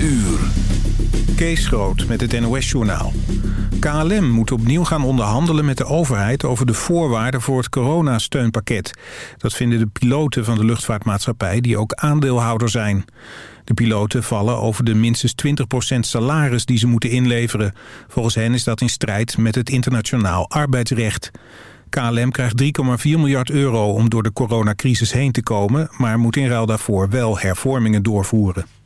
uur. Kees Groot met het NOS-journaal. KLM moet opnieuw gaan onderhandelen met de overheid... over de voorwaarden voor het coronasteunpakket. Dat vinden de piloten van de luchtvaartmaatschappij... die ook aandeelhouder zijn. De piloten vallen over de minstens 20% salaris die ze moeten inleveren. Volgens hen is dat in strijd met het internationaal arbeidsrecht. KLM krijgt 3,4 miljard euro om door de coronacrisis heen te komen... maar moet in ruil daarvoor wel hervormingen doorvoeren.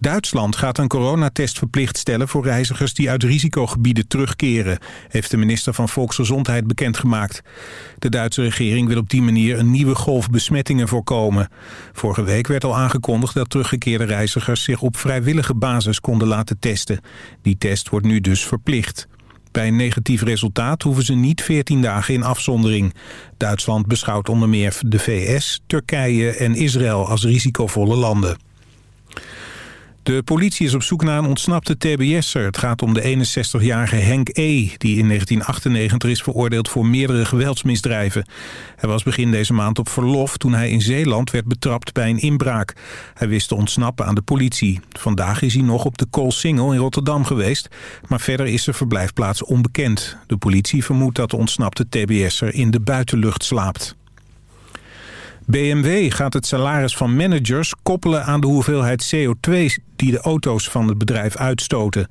Duitsland gaat een coronatest verplicht stellen voor reizigers die uit risicogebieden terugkeren, heeft de minister van Volksgezondheid bekendgemaakt. De Duitse regering wil op die manier een nieuwe golf besmettingen voorkomen. Vorige week werd al aangekondigd dat teruggekeerde reizigers zich op vrijwillige basis konden laten testen. Die test wordt nu dus verplicht. Bij een negatief resultaat hoeven ze niet 14 dagen in afzondering. Duitsland beschouwt onder meer de VS, Turkije en Israël als risicovolle landen. De politie is op zoek naar een ontsnapte TBS'er. Het gaat om de 61-jarige Henk E., die in 1998 is veroordeeld voor meerdere geweldsmisdrijven. Hij was begin deze maand op verlof toen hij in Zeeland werd betrapt bij een inbraak. Hij wist te ontsnappen aan de politie. Vandaag is hij nog op de Koolsingel in Rotterdam geweest, maar verder is zijn verblijfplaats onbekend. De politie vermoedt dat de ontsnapte TBS'er in de buitenlucht slaapt. BMW gaat het salaris van managers koppelen aan de hoeveelheid CO2 die de auto's van het bedrijf uitstoten.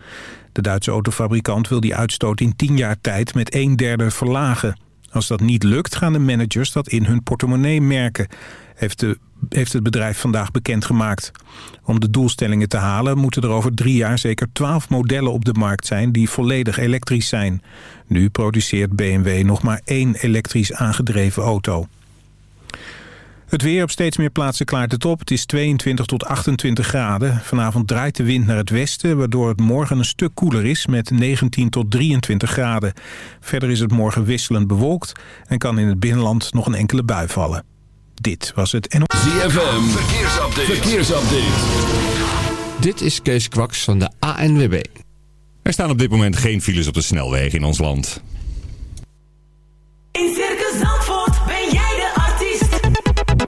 De Duitse autofabrikant wil die uitstoot in 10 jaar tijd met een derde verlagen. Als dat niet lukt gaan de managers dat in hun portemonnee merken, heeft, de, heeft het bedrijf vandaag bekendgemaakt. Om de doelstellingen te halen moeten er over drie jaar zeker 12 modellen op de markt zijn die volledig elektrisch zijn. Nu produceert BMW nog maar één elektrisch aangedreven auto. Het weer op steeds meer plaatsen klaart het op. Het is 22 tot 28 graden. Vanavond draait de wind naar het westen... waardoor het morgen een stuk koeler is met 19 tot 23 graden. Verder is het morgen wisselend bewolkt... en kan in het binnenland nog een enkele bui vallen. Dit was het NO... ZFM, verkeersupdate. verkeersupdate. Dit is Kees Kwaks van de ANWB. Er staan op dit moment geen files op de snelweg in ons land. In Circus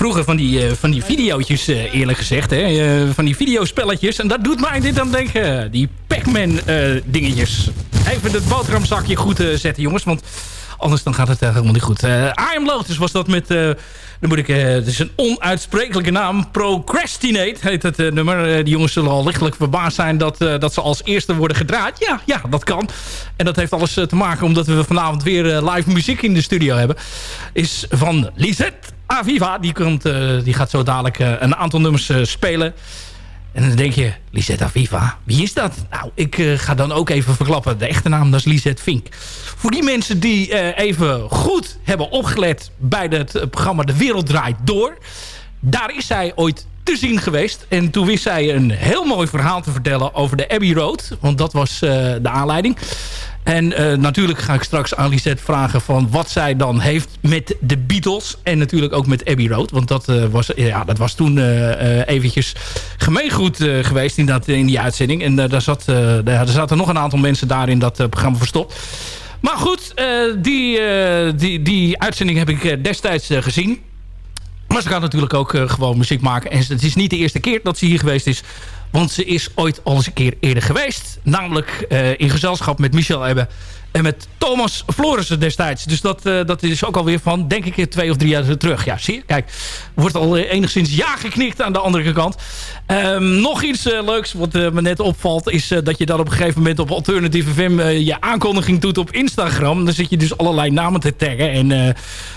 vroeger van die, eh, van die videootjes, eh, eerlijk gezegd. Hè? eh, van die videospelletjes. En dat doet mij dit aan denken. Die Pac-Man dingetjes. Even het boterhamzakje goed zetten, jongens. Want anders dan gaat het helemaal niet goed. Eh I Am Lotus was dat met... dan moet ik... het is een onuitsprekelijke naam. Procrastinate heet het nummer. Die jongens zullen al lichtelijk verbaasd zijn... Dat, dat ze als eerste worden gedraaid. Ja, ja, dat kan. En dat heeft alles te maken... omdat we vanavond weer live muziek in de studio hebben. Is van Lisette Aviva. Die, komt, eh, die gaat zo dadelijk eh, een aantal nummers eh, spelen. En dan denk je, Lisette Aviva, wie is dat? Nou, ik ga dan ook even verklappen. De echte naam, dat is Lisette Vink. Voor die mensen die even goed hebben opgelet... bij het programma De Wereld Draait Door... daar is zij ooit te zien geweest. En toen wist zij een heel mooi verhaal te vertellen over de Abbey Road. Want dat was de aanleiding. En eh, natuurlijk ga ik straks aan Lisette vragen van wat zij dan heeft met de Beatles. En natuurlijk ook met Abbey Road. Want dat, eh, was, ja, dat was toen eh, eventjes gemeengoed geweest in, dat, in die uitzending. En daar, zat, daar, zaten nog een aantal mensen daar in dat programma verstopt. Maar goed, die, die, die uitzending heb ik destijds gezien. Maar ze gaat natuurlijk ook gewoon muziek maken. En het is niet de eerste keer dat ze hier geweest is. Want ze is ooit al eens een keer eerder geweest. Namelijk eh, in gezelschap met Michel Ebbe. En met Thomas Florissen destijds. Dus dat, eh, dat is ook alweer van, denk ik, twee of drie jaar terug. Ja, zie je? Kijk, wordt al eh, enigszins ja geknikt aan de andere kant. Ehm, nog iets eh, leuks wat me net opvalt... is dat je dan op een gegeven moment op Alternative FM... je aankondiging doet op Instagram. Dan zit je dus allerlei namen te taggen. En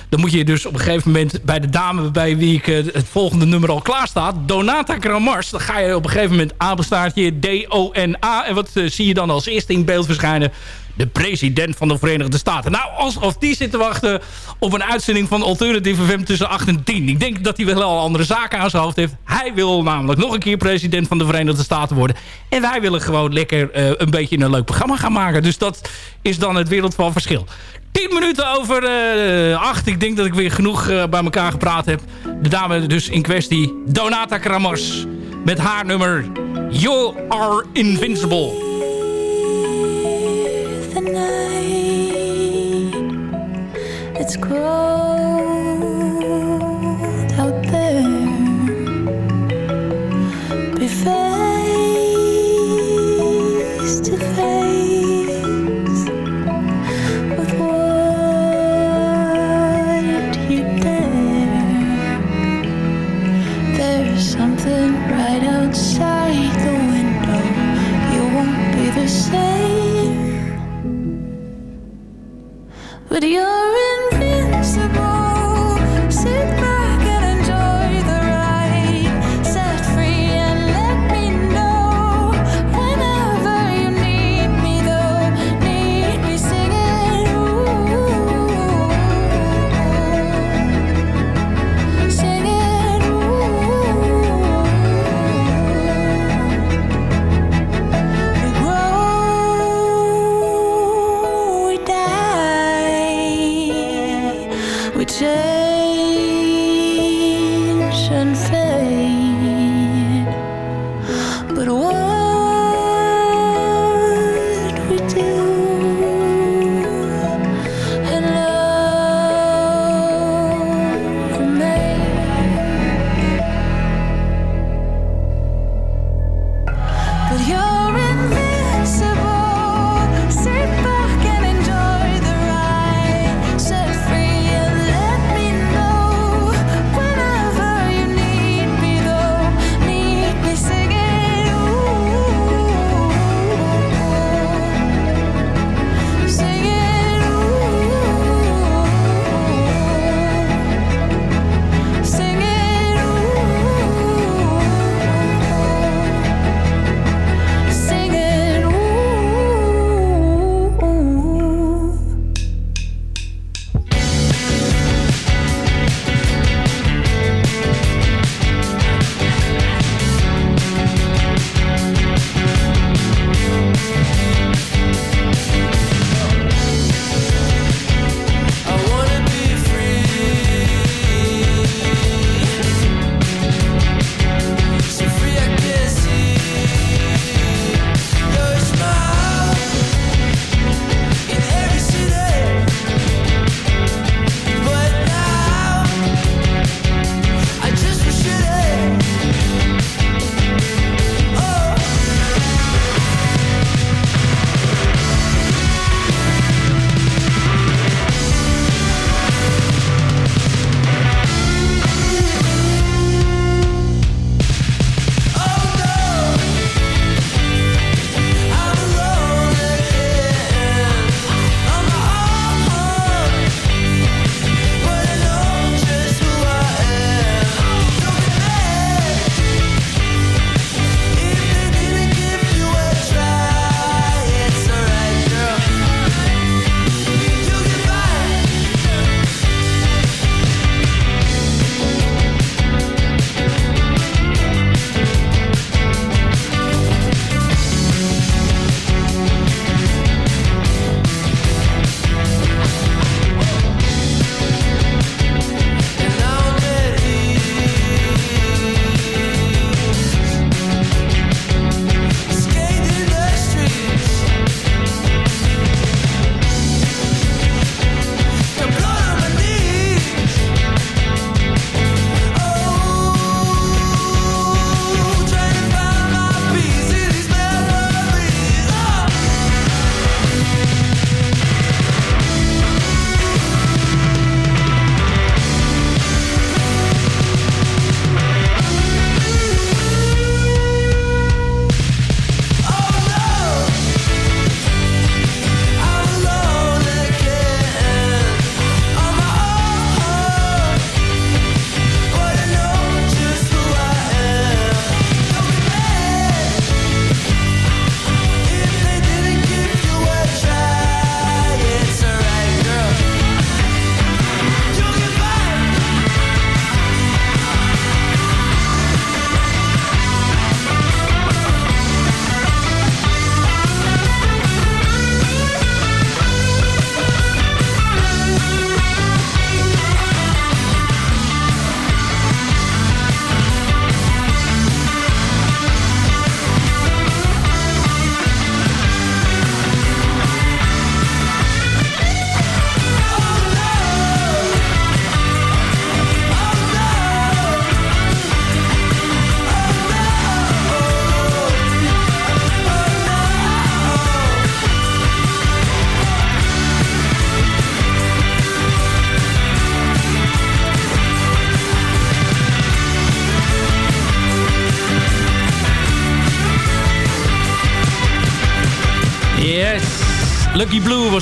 dan moet je dus op een gegeven moment... bij de dame bij wie ik het volgende nummer al klaar staat... Donata Kramars. Dan ga je op een gegeven moment A-bestaartje D-O-N-A. En wat zie je dan als eerste in beeld verschijnen? de president van de Verenigde Staten. Nou, alsof die zit te wachten op een uitzending van Alternative FM tussen 8 en 10. Ik denk dat hij wel al andere zaken aan zijn hoofd heeft. Hij wil namelijk nog een keer president van de Verenigde Staten worden. En wij willen gewoon lekker eh, een beetje een leuk programma gaan maken. Dus dat is dan het wereld van verschil. 10 minuten over eh, 8. Ik denk dat ik weer genoeg eh, bij elkaar gepraat heb. De dame dus in kwestie, Donata Kramers. Met haar nummer You Are Invincible. the night. It's cold out there. Be face to face. but you're. in.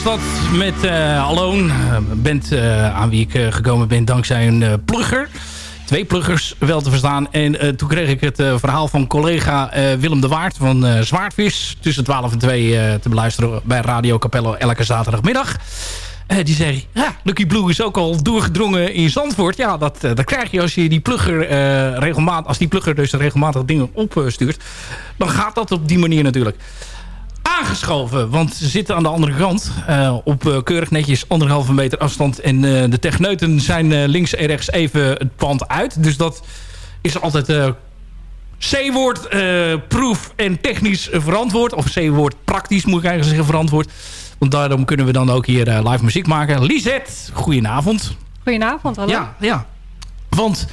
Was dat met eh, Alone. Uh, band eh, aan wie ik eh, gekomen ben dankzij een eh, plugger. Twee pluggers wel te verstaan. En eh, toen kreeg ik het eh, verhaal van collega eh, Willem de Waard van eh, Zwaardvis... tussen 12 en 2 eh, te beluisteren bij Radio Capello elke zaterdagmiddag. Eh, die zei, ja, Lucky Blue is ook al doorgedrongen in Zandvoort. Ja, dat, eh, dat krijg je als je die plugger eh, regelmatig... als die plugger dus regelmatig dingen opstuurt. dan gaat dat op die manier natuurlijk aangeschoven. Want ze zitten aan de andere kant. eh, op eh, keurig netjes anderhalve meter afstand. En eh, de techneuten zijn links en rechts even het pand uit. Dus dat is altijd C-woord proef en technisch verantwoord. Of C-woord praktisch moet ik eigenlijk zeggen verantwoord. Want daarom kunnen we dan ook hier live muziek maken. Lisette, goedenavond. Goedenavond, hallo. Ja, ja. Want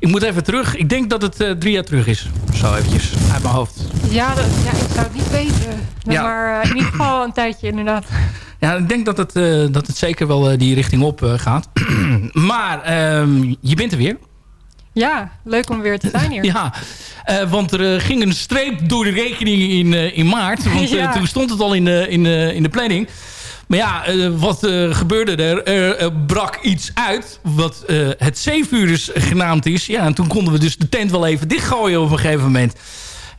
ik moet even terug. Ik denk dat het eh, drie jaar terug is. Zo eventjes uit mijn hoofd. Ja, dat- ja, ik zou het niet weten. Ja. Maar eh, in ieder geval een tijdje inderdaad. Ja, ik denk dat het, eh, dat het zeker wel die richting op gaat. maar ehm, je bent er weer. Ja, leuk om weer te zijn hier. Ja, want er ging een streep door de rekening in, in maart. Want Ja. toen stond het al in de, in in de planning. Maar ja, eh, wat eh, gebeurde er? Er eh, brak iets uit wat het zeevuurders genaamd is. Ja, en toen konden we dus de tent wel even dichtgooien op een gegeven moment.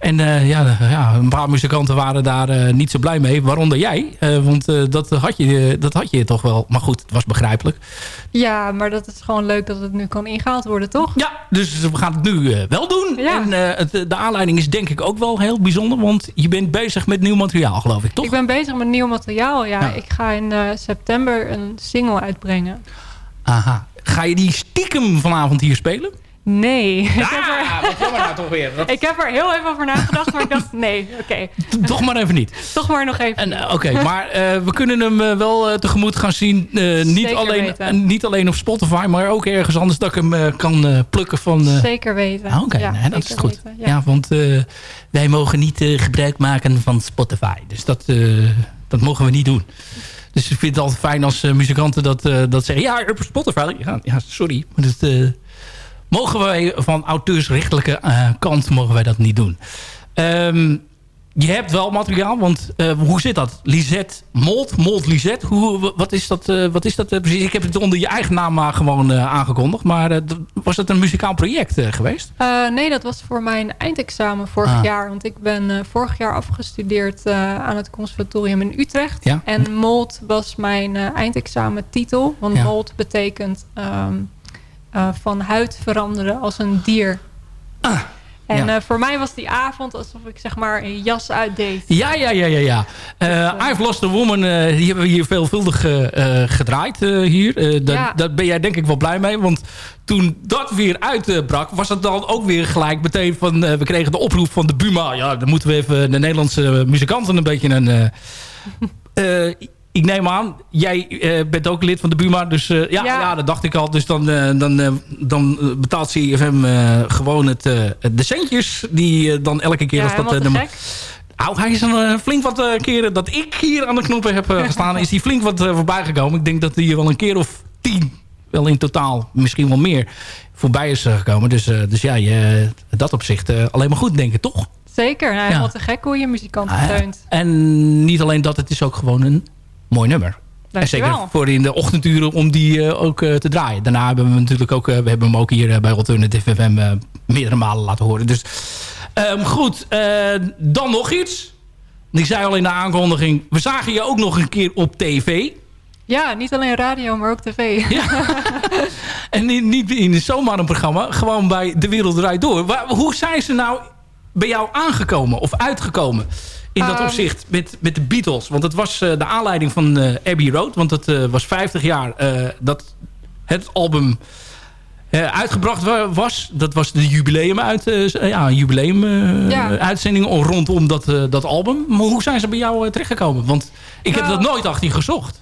En eh, ja, ja, een paar muzikanten waren daar eh, niet zo blij mee. Waaronder jij. Eh, want dat, had je, dat had je toch wel. Maar goed, het was begrijpelijk. Ja, maar dat is gewoon leuk dat het nu kan ingehaald worden, toch? Ja, dus we gaan het nu wel doen. Ja. En het, de aanleiding is denk ik ook wel heel bijzonder. Want je bent bezig met nieuw materiaal, geloof ik, toch? Ik ben bezig met nieuw materiaal, ja. Ja. Ik ga in september een single uitbrengen. Aha. Ga je die stiekem vanavond hier spelen? Nee. Ah, wat jammer nou toch weer. Dat- Ik heb er heel even over nagedacht, maar ik dacht, nee, oké. Toch maar even niet. Toch maar nog even. En, eh, Oké, maar eh, we kunnen hem eh, wel eh, tegemoet gaan zien. eh, niet, alleen, niet alleen op Spotify, maar ook ergens anders dat ik hem eh, kan eh, plukken van... eh, Zeker weten. Ah, Oké, Ja, nee, dat is goed. weten, ja. ja. want eh, wij mogen niet eh, gebruik maken van Spotify. Dus dat, eh, dat mogen we niet doen. Dus ik vind het altijd fijn als muzikanten dat, eh, dat zeggen. Ja, op Spotify. Ja, ja sorry. Maar dat, eh, mogen wij van auteursrechtelijke eh, kant mogen wij dat niet doen. Ehm, je hebt wel materiaal, want eh, hoe zit dat? Lisette Molt, Molt Lisette. Hoe, wat is dat, eh, wat is dat precies? Ik heb het onder je eigen naam maar gewoon aangekondigd. Maar was het een muzikaal project geweest? Nee, dat was voor mijn eindexamen vorig Ah. jaar. Want ik ben vorig jaar afgestudeerd aan het conservatorium in Utrecht. Ja. En MOLD was mijn eh eindexamentitel. Want Ja. MOLD betekent ehm, eh, van huid veranderen als een dier. en ja. eh, voor mij was die avond alsof ik zeg maar een jas uitdeed. Ja, ja, ja, ja. ja. Eh, I've Lost a Woman, die hebben we hier veelvuldig gedraaid hier. Dat, Ja. Daar ben jij denk ik wel blij mee. Want toen dat weer uitbrak, was het dan ook weer gelijk meteen van... we kregen de oproep van de Buma. Ja, dan moeten we even de Nederlandse muzikanten een beetje een... ik neem aan, jij eh, bent ook lid van de Buma. Dus eh, ja, ja. Ja. dat dacht ik al. Dus dan, eh, dan, dan betaalt CFM gewoon het, de centjes... die dan elke keer Ja, als dat... nummer- nou, hij is een flink wat keren dat ik hier aan de knoppen heb gestaan... is hij flink wat voorbij gekomen. Ik denk dat hij wel een keer of tien, wel in totaal, misschien wel meer... voorbij is gekomen. Dus, dus ja, je, dat opzicht alleen maar goed, denk ik, toch? Zeker, nou, helemaal te gek hoe je muzikanten Ah, steunt. En niet alleen dat, het is ook gewoon een mooi nummer. En zeker voor in de ochtenduren om die eh, ook eh, te draaien. Daarna hebben we hem natuurlijk ook, eh, we hebben hem ook hier bij Alternative FM meerdere malen laten horen. Dus ehm, goed, dan nog iets. Ik zei al in de aankondiging, we zagen je ook nog een keer op tv. Ja, niet alleen radio, maar ook tv. En niet, niet in zomaar een programma, gewoon bij De Wereld Draait Door. Waar, hoe zijn ze nou bij jou aangekomen of uitgekomen? In dat Ehm. opzicht met, met de Beatles. Want het was eh, de aanleiding van eh, Abbey Road. Want het eh, was 50 jaar dat het album uitgebracht wa- was. Dat was de jubileum uit, eh, ja, jubileum eh, Ja. uitzending rondom dat, dat album. Maar hoe zijn ze bij jou terechtgekomen? Want ik heb Nou. dat nooit achter gezocht.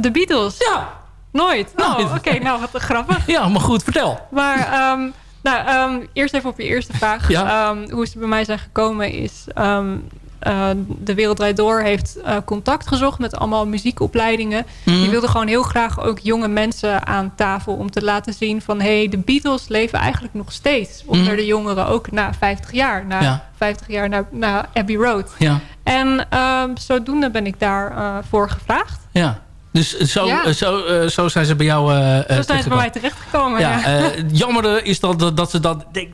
De Beatles? Ja. Nooit? Nooit. Oh, oké, nou wat grappig. Ja, maar goed, vertel. Maar ehm, nou, ehm, eerst even op je eerste vraag. Ja. Ehm, hoe ze bij mij zijn gekomen is... eh, de Wereld Draait Door heeft eh, contact gezocht met allemaal muziekopleidingen. Mhm. Die wilden gewoon heel graag ook jonge mensen aan tafel... om te laten zien van... hé, hey, de Beatles leven eigenlijk nog steeds. Onder Mhm. de jongeren ook na 50 jaar. Na Ja. 50 jaar na, na Abbey Road. Ja. En ehm, zodoende ben ik daarvoor voor gevraagd. Ja. Dus zo, Ja. eh, zo, eh, zo zijn ze bij jou eh Zo zijn ze bij mij terechtgekomen. Ja, Ja, eh, jammer is dat, dat, dat ze dat... Denk,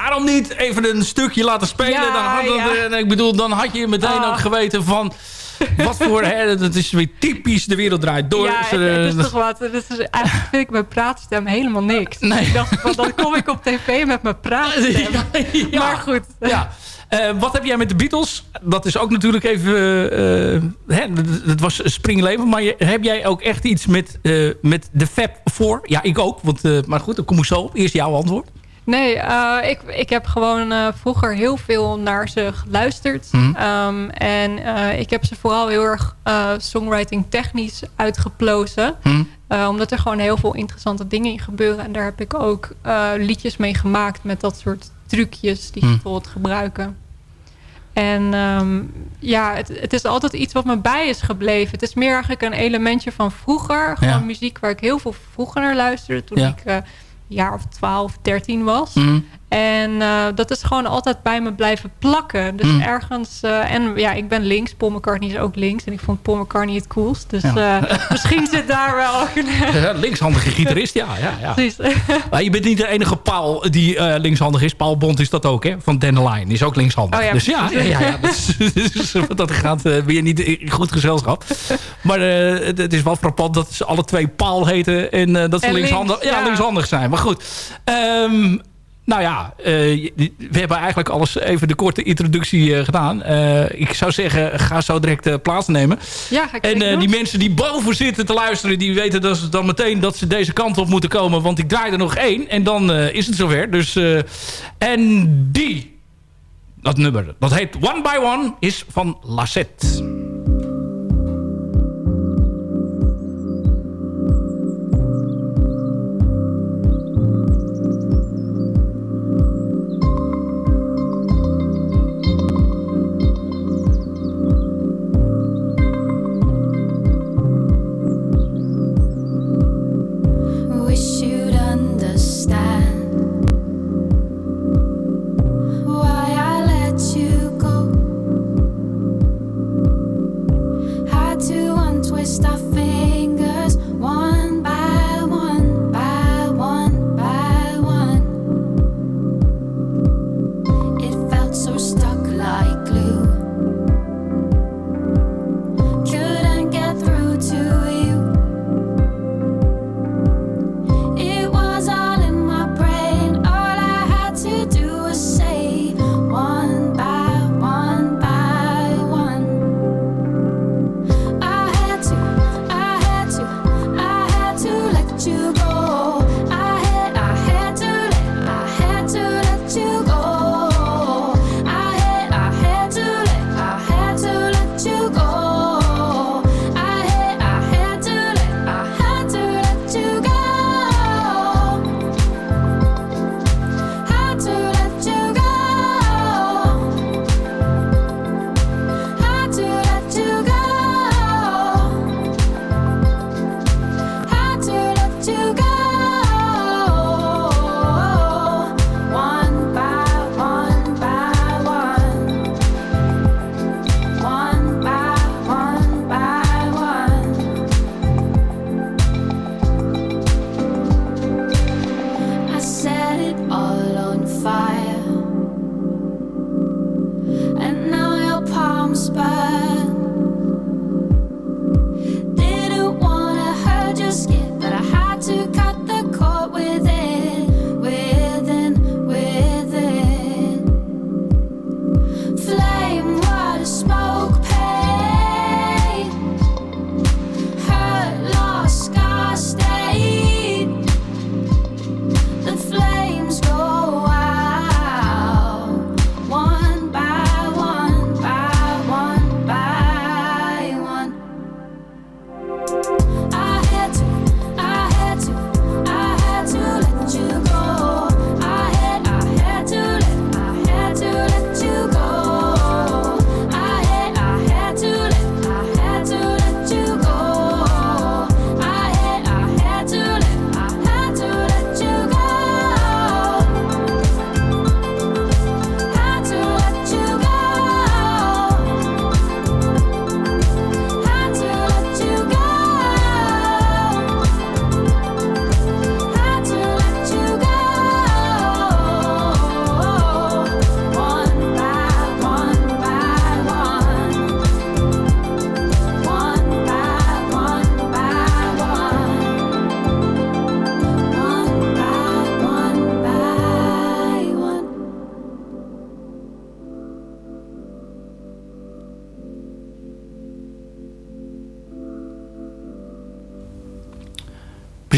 waarom niet even een stukje laten spelen? Ja, dan, had dat, ja. eh, ik bedoel, dan had je meteen Ah. ook geweten van... Wat voor... Hè, dat is weer typisch, de wereld draait door. Ja, Ze, het, is eh, toch wat. Het is, eigenlijk vind ik mijn praatstem helemaal niks. Nee. Ik dacht, van, dan kom ik op tv met mijn praatstem. ja. Maar goed. Ja. Eh, wat heb jij met de Beatles? Dat is ook natuurlijk even... hè, het- het was springleven. Maar je- heb jij ook echt iets met, met de Fab voor? Ja, ik ook. Want, maar goed, dan kom ik zo op. Eerst jouw antwoord. Nee, eh, ik, ik heb gewoon eh, vroeger heel veel naar ze geluisterd. Mhm. Ehm, en eh, ik heb ze vooral heel erg songwriting technisch uitgeplozen. Hm? Eh, omdat er gewoon heel veel interessante dingen in gebeuren. En daar heb ik ook liedjes mee gemaakt met dat soort trucjes die Hm. ze bijvoorbeeld gebruiken. En ehm, ja, het, het is altijd iets wat me bij is gebleven. Het is meer eigenlijk een elementje van vroeger. Gewoon Ja. muziek waar ik heel veel vroeger naar luisterde. Toen Ja. ik jaar of 12, 13 was. Hm? En eh, dat is gewoon altijd bij me blijven plakken. Dus Mm. ergens... eh, en ja, ik ben links. Paul McCartney is ook links. En ik vond Paul McCartney het coolst. Dus Ja. eh, misschien zit daar wel... Linkshandige gitarist, ja. ja, ja. Precies. Maar je bent niet de enige Paul die eh, linkshandig is. Paul Bond is dat ook, hè? Van Dandelion. Die is ook linkshandig. Oh ja, dus ja, ja, ja, ja, dat, is, dus wat dat gaat eh, je niet in goed gezelschap. Maar eh, het, is wel frappant dat ze alle twee Paul heten. En eh, dat ze En linkshandig, links, ja, ja. linkshandig zijn. Maar goed. Ehm, nou ja, eh, we hebben eigenlijk alles even de korte introductie eh, gedaan. Eh, ik zou zeggen, ga zo direct plaatsnemen. Ja, ga ik En die mensen die boven zitten te luisteren... die weten dat ze dan meteen dat ze deze kant op moeten komen. Want ik draai er nog één. En dan is het zover. Dus, en die, dat nummer, dat heet One by One... is van Lassette.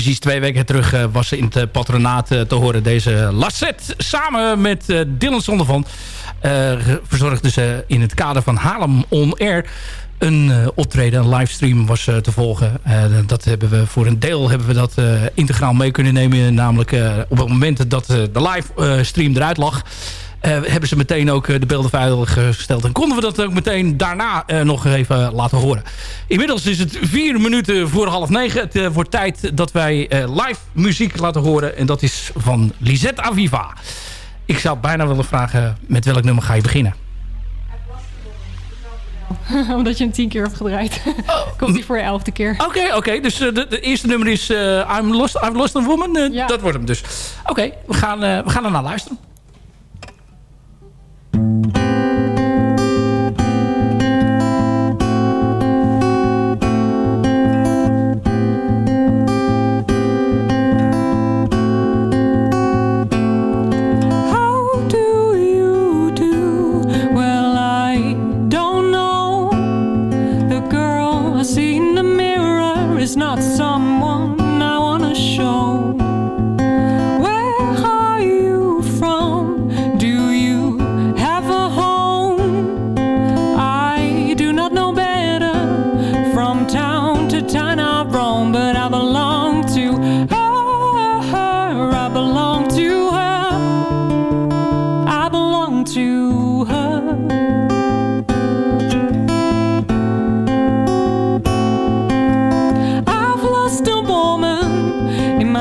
Precies twee weken terug eh, was ze in het eh, patronaat eh, te horen. Deze Lassette samen met Dylan Zondervan. ge- verzorgde ze in het kader van Haarlem On Air een optreden, een livestream was te volgen. Dat hebben we voor een deel hebben we dat integraal mee kunnen nemen. Namelijk op het moment dat de livestream eruit lag... eh, hebben ze meteen ook eh, de beelden veilig gesteld. En konden we dat ook meteen daarna eh, nog even laten horen. Inmiddels is het vier minuten voor half negen. Het wordt tijd dat wij live muziek laten horen. En dat is van Lisette Aviva. Ik zou bijna willen vragen met welk nummer ga je beginnen? Omdat je hem tien keer hebt gedraaid. Komt hij voor je elfde keer. Oké, oké. Dus de, de eerste nummer is I'm, lost, I'm Lost a Woman. Ja. Dat wordt hem dus. Oké, we, gaan, we gaan er naar luisteren.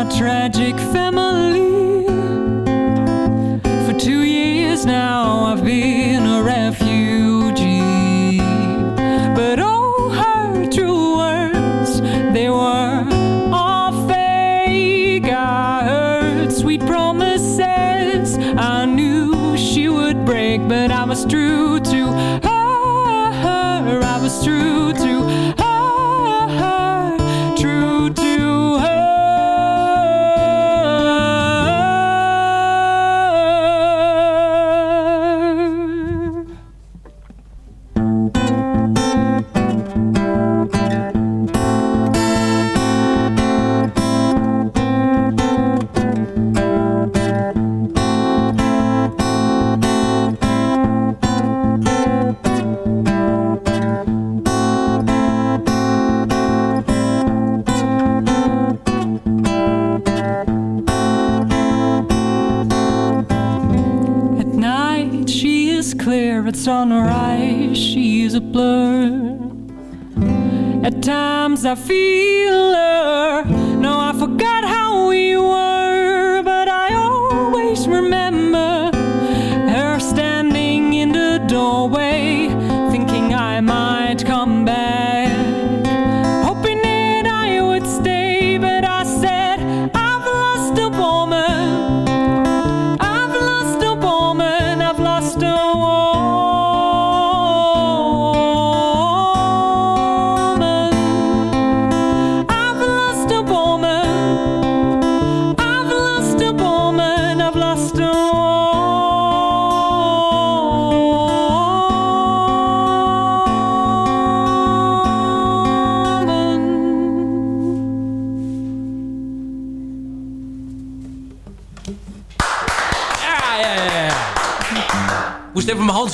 Tragic family.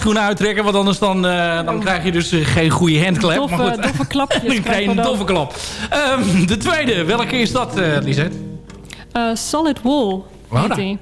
Handschoenen uittrekken, want anders dan, eh, dan krijg je dus eh, geen goede handklep. Doffe, maar goed. doffe klapjes. dan krijg je een doffe klap. Ehm, de tweede, welke is dat, eh Lisette? Eh, solid Wool Wauw,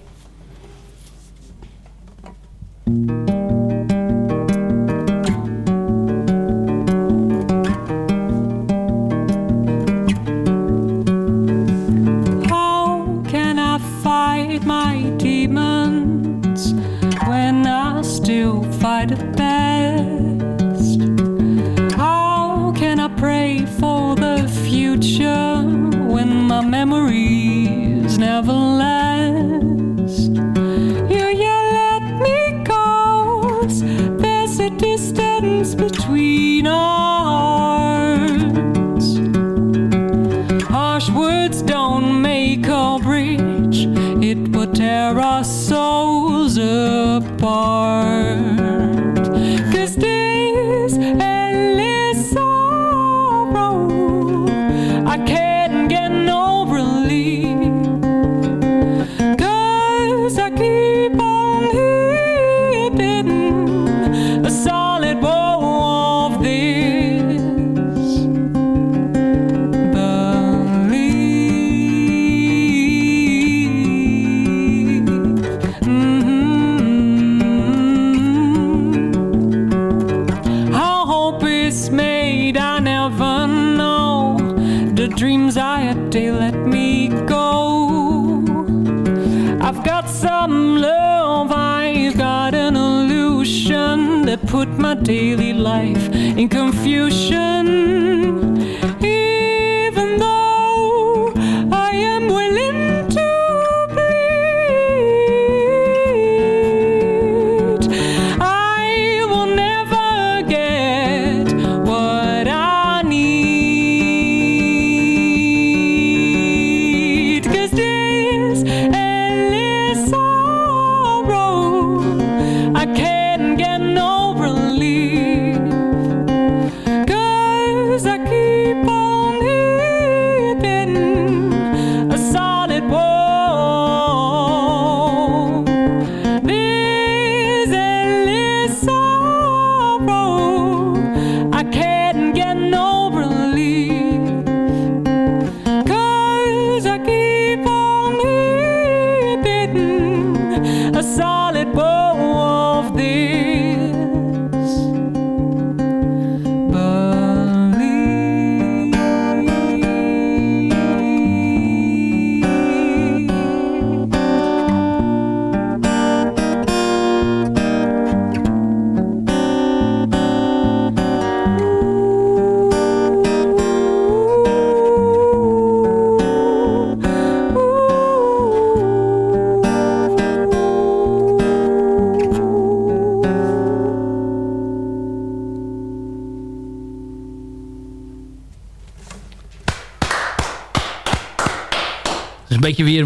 day let me go. I've got some love, I've got an illusion that put my daily life in confusion.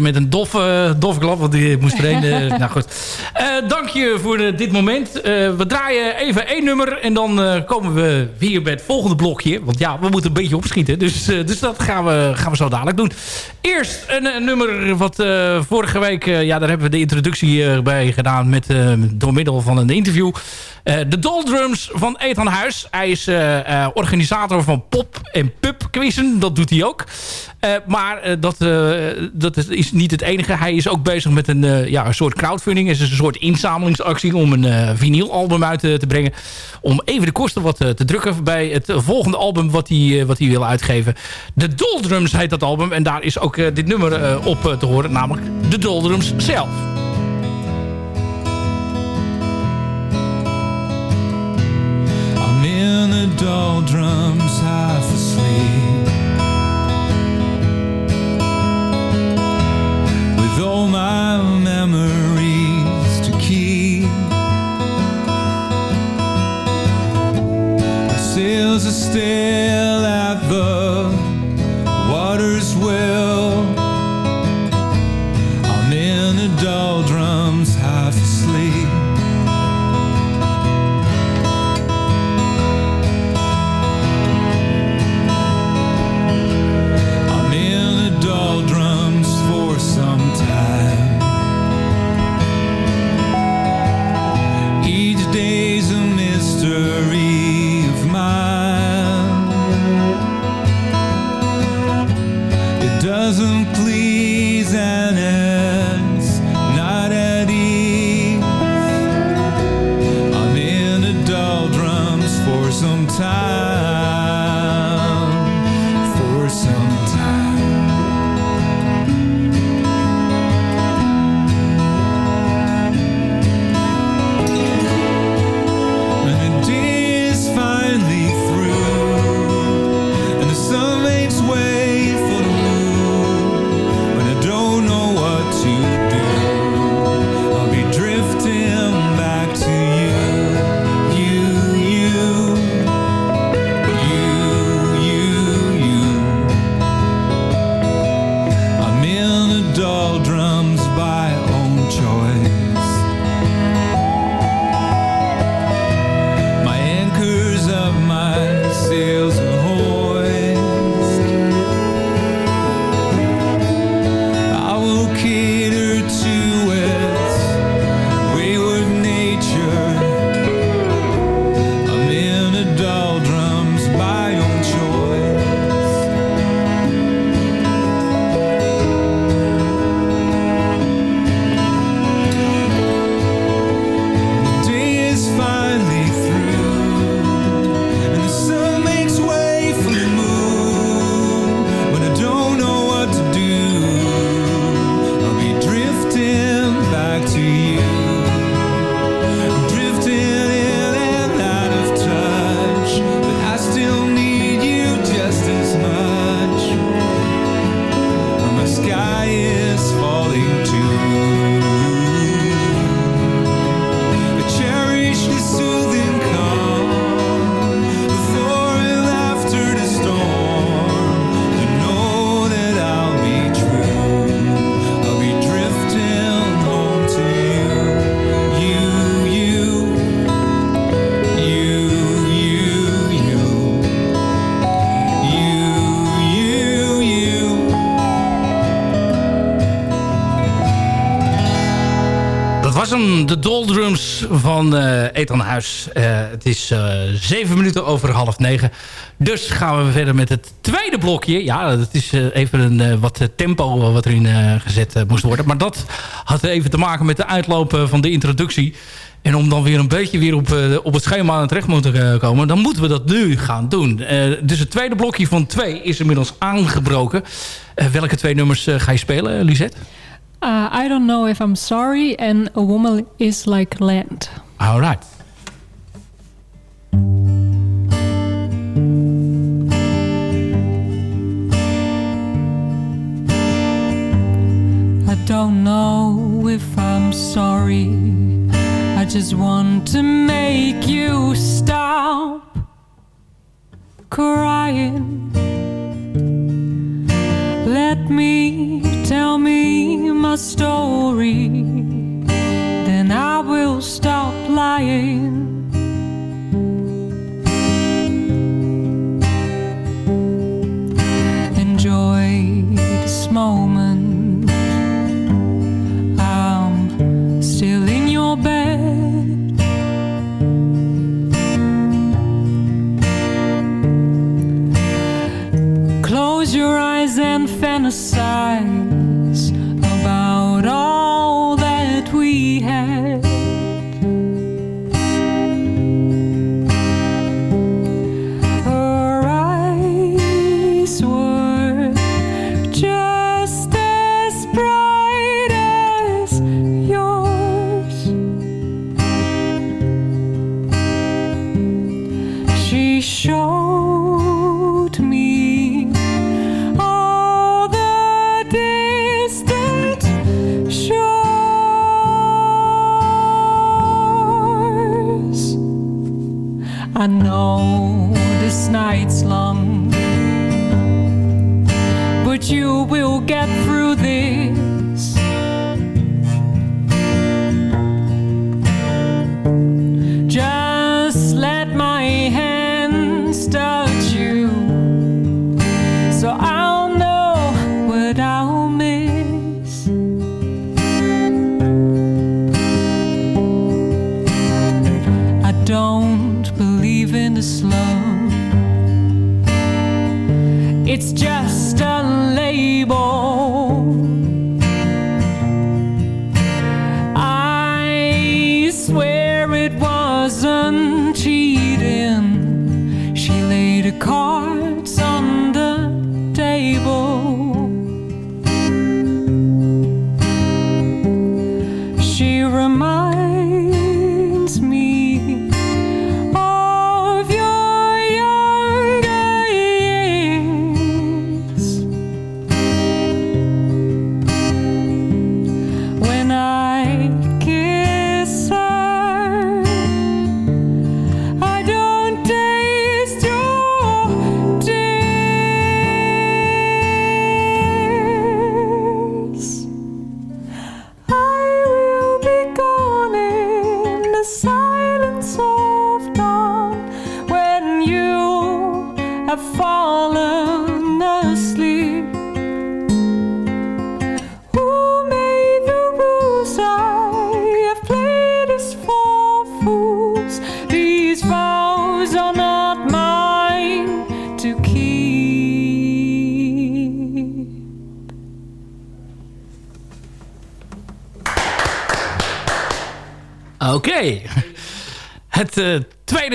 Met een doffe, doffe klap, want ik moest eh, nou goed. Eh, dank je voor eh, dit moment. Eh, we draaien even één nummer en dan komen we weer bij het volgende blokje. Want ja, we moeten een beetje opschieten. Dus, dus dat gaan we, gaan we zo dadelijk doen. Eerst een, nummer wat vorige week... ja, daar hebben we de introductie bij gedaan met, door middel van een interview. De Doldrums van Ethan Huis. Hij is organisator van pop- en pub-quizzen. Dat doet hij ook. Maar dat, dat is- niet het enige. Hij is ook bezig met een, ja, een soort crowdfunding. Is een soort inzamelingsactie om een eh vinylalbum uit eh, te brengen. Om even de kosten wat eh, te drukken bij het volgende album wat hij, wat hij wil uitgeven. De Doldrums heet dat album. En daar is ook dit nummer op te horen. Namelijk de Doldrums zelf. The doldrums, sometimes de Doldrums van eh Ethan Huis. Eh, het is eh, zeven minuten over half negen. Dus gaan we verder met het tweede blokje. Ja, dat is even een, wat tempo wat erin gezet moest worden. Maar dat had even te maken met de uitloop eh, van de introductie. En om dan weer een beetje weer op, op het schema terecht moeten komen... dan moeten we dat nu gaan doen. Dus het tweede blokje van twee is inmiddels aangebroken. Welke twee nummers ga je spelen, Lisette? Uh, I don't know if I'm sorry and a woman is like land. All right. I don't know if I'm sorry. I just want to make you stop crying. Me tell me my story, then I will stop lying. Sign.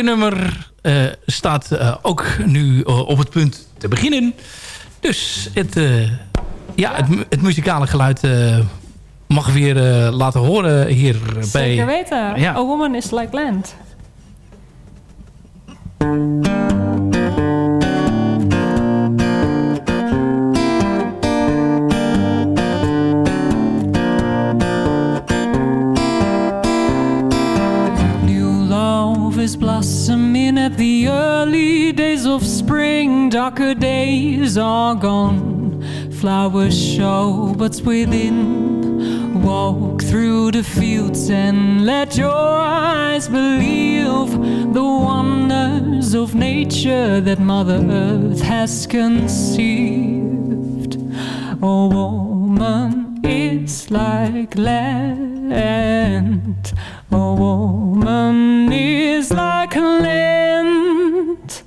Nummer eh, staat eh, ook nu eh, op het punt te beginnen. Dus het, ja, het, het muzikale geluid mag weer laten horen hier bij... Zeker weten. Ja. A woman is like land. Blossoming at the early days of spring. Darker days are gone. Flowers show what's within. Walk through the fields and let your eyes believe the wonders of nature that Mother Earth has conceived. A woman is like land. A woman is like land.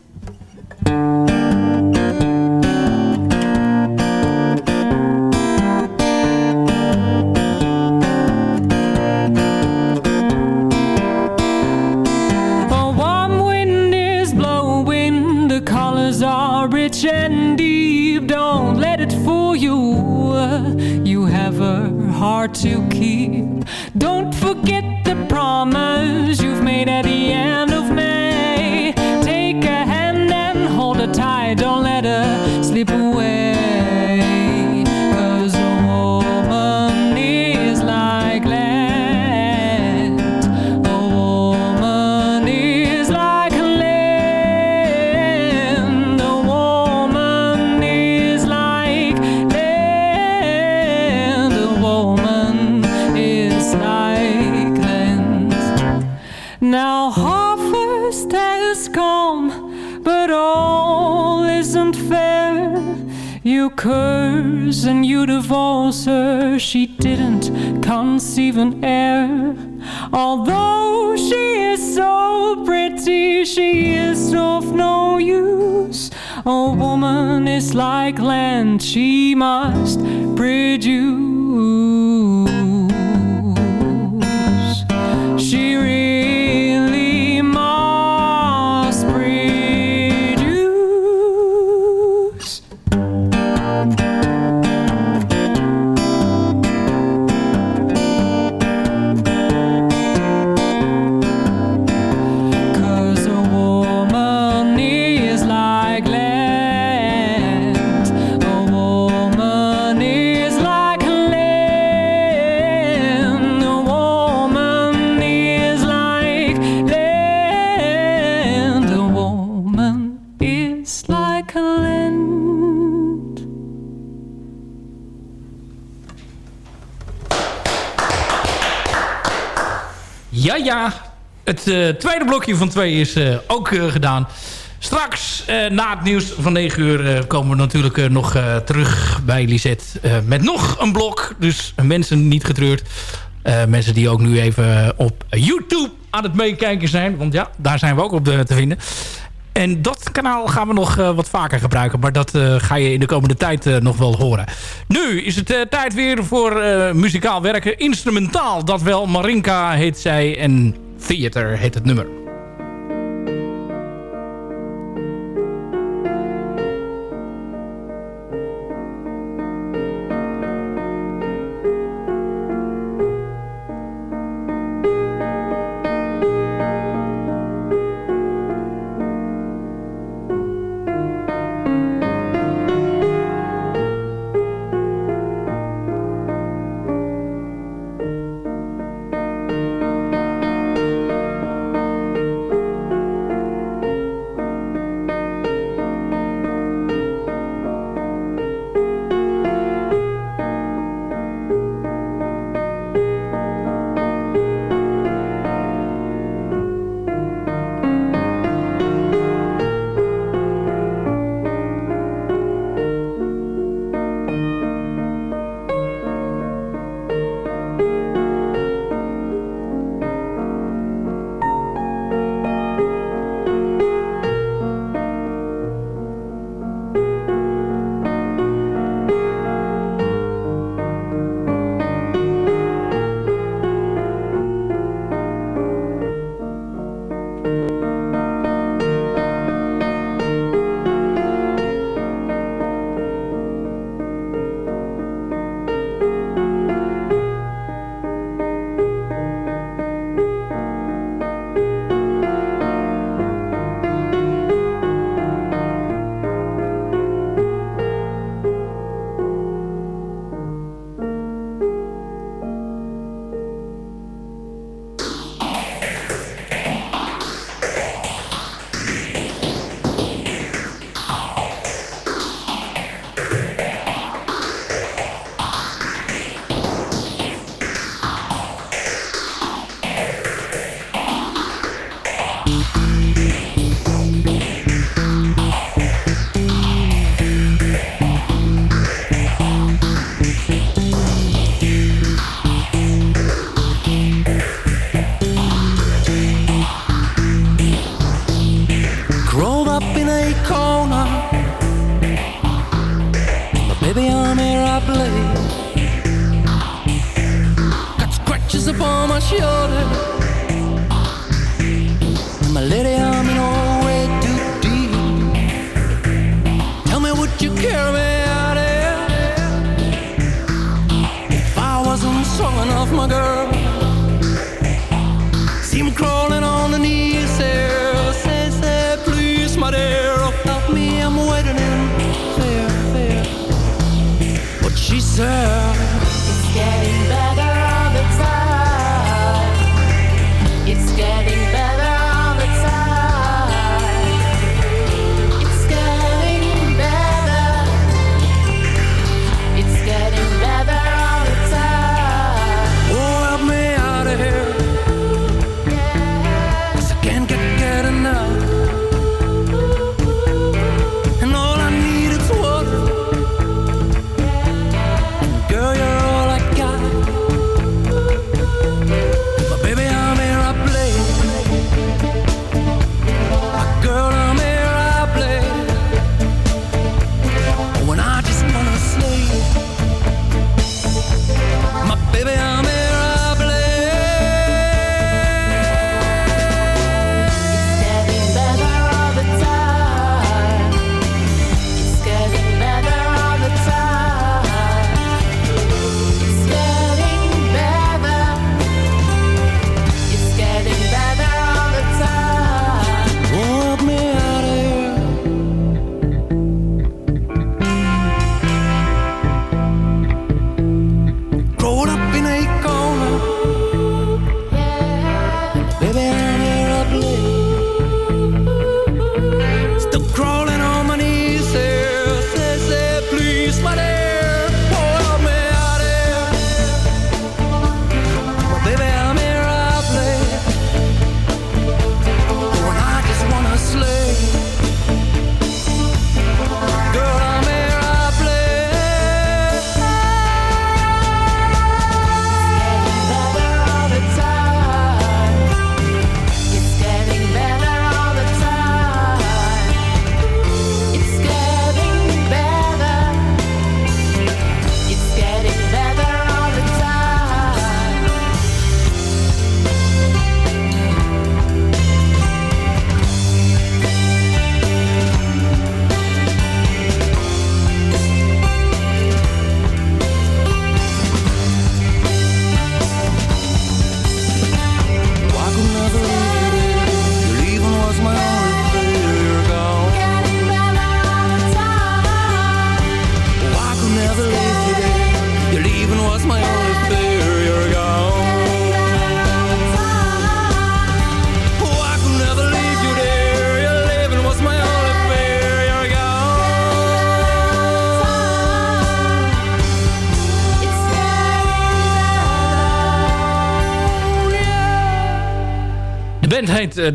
A warm wind is blowing, the colors are rich and deep. Don't let it fool you. A heart to keep. Don't forget the promise you've made at the end of May. Take a hand and hold her tight. Don't let an heir. Although she is so pretty, she is of no use. A woman is like land, she must Ja, ja. Het eh, tweede blokje van twee is eh, ook eh, gedaan. Straks, na het nieuws van 9 uur, komen we natuurlijk nog terug bij Lisette. met nog een blok. Dus mensen niet getreurd. Mensen die ook nu even op YouTube aan het meekijken zijn. Want ja, daar zijn we ook op te vinden. En dat kanaal gaan we nog eh, wat vaker gebruiken. Maar dat eh, ga je in de komende tijd eh, nog wel horen. Nu is het tijd weer voor muzikaal werken. Instrumentaal, dat wel. Marinka heet zij en Theater heet het nummer.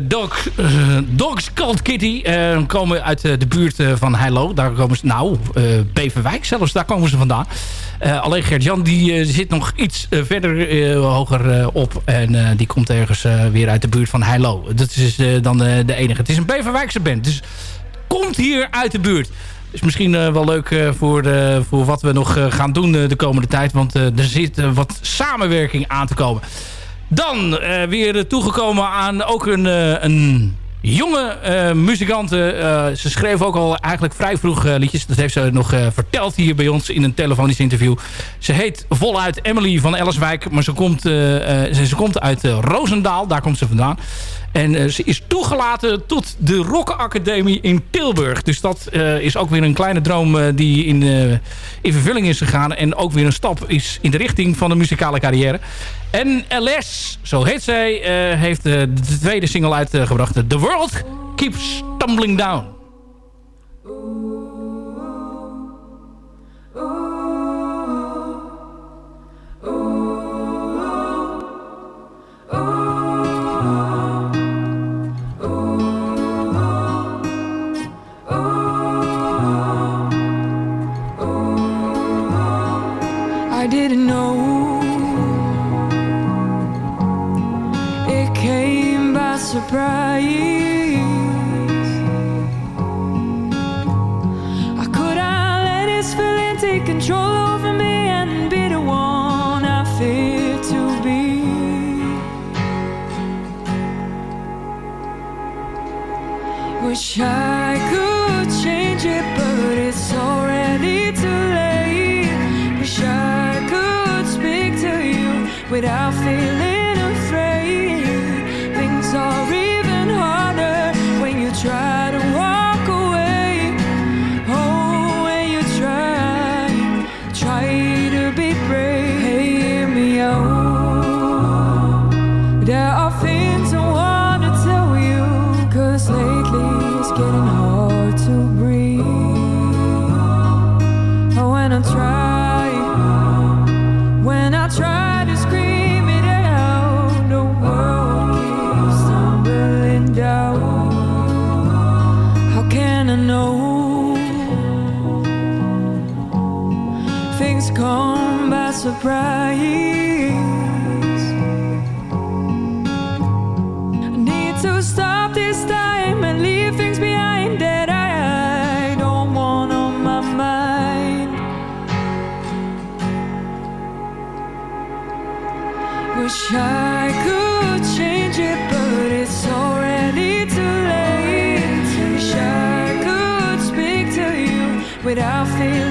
Dog, Dogs Called Kitty. Eh, komen uit eh, de buurt eh, van Heilo. Daar komen ze, nou, Beverwijk zelfs, daar komen ze vandaan. Alleen Gert-Jan die zit nog iets verder hoger op. En die komt ergens weer uit de buurt van Heilo. Dat is dan de enige. Het is een Beverwijkse band. Dus komt hier uit de buurt. Is misschien wel leuk voor, voor wat we nog gaan doen de komende tijd. Want er zit wat samenwerking aan te komen. Dan eh, weer toegekomen aan ook een, eh, een jonge eh muzikante. Ze schreef ook al eigenlijk vrij vroeg liedjes. Dat heeft ze nog verteld hier bij ons in een telefonisch interview. Ze heet voluit Emily van Ellerswijk. Maar ze komt, ze, ze komt uit Roosendaal. Daar komt ze vandaan. En eh, ze is toegelaten tot de Rock Academie in Tilburg. Dus dat eh, is ook weer een kleine droom eh, die in, in vervulling is gegaan. En ook weer een stap is in de richting van de muzikale carrière. En LS, zo heet zij, heeft de tweede single uitgebracht. The World Keeps Tumbling Down. without fear.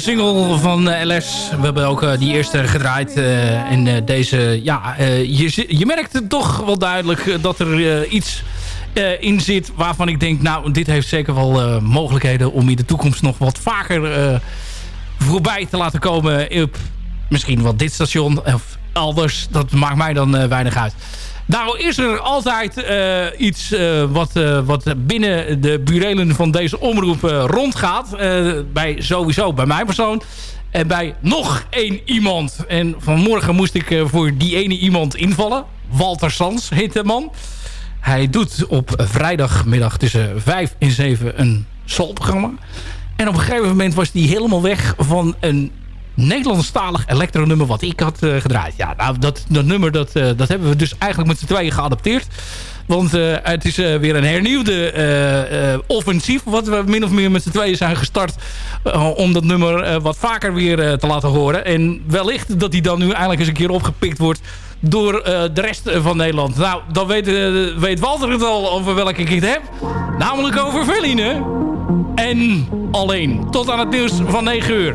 Single van eh, LS. We hebben ook eh, die eerste gedraaid. en eh, deze, ja, je, je merkt toch wel duidelijk dat er iets in zit waarvan ik denk, nou, dit heeft zeker wel mogelijkheden om in de toekomst nog wat vaker voorbij te laten komen op misschien wel dit station of elders. Dat maakt mij dan weinig uit. Nou is er altijd eh, iets eh, wat, eh, wat binnen de burelen van deze omroep rondgaat. Bij, sowieso bij mijn persoon. En bij nog één iemand. En vanmorgen moest ik voor die ene iemand invallen. Walter Sans heet de man. Hij doet op vrijdagmiddag tussen 5 en 7 een soulprogramma. En op een gegeven moment was hij helemaal weg van een Nederlandstalig elektronummer wat ik had eh, gedraaid. Ja, nou, dat, dat nummer dat, eh, dat hebben we dus eigenlijk met z'n tweeën geadapteerd. Want eh, het is weer een hernieuwde offensief... wat we min of meer met z'n tweeën zijn gestart... om dat nummer wat vaker weer te laten horen. En wellicht dat hij dan nu eindelijk eens een keer opgepikt wordt... door de rest van Nederland. Nou, dan weet, weet Walter het al over welke ik het heb. Namelijk over Veline. En alleen. Tot aan het nieuws van 9 uur.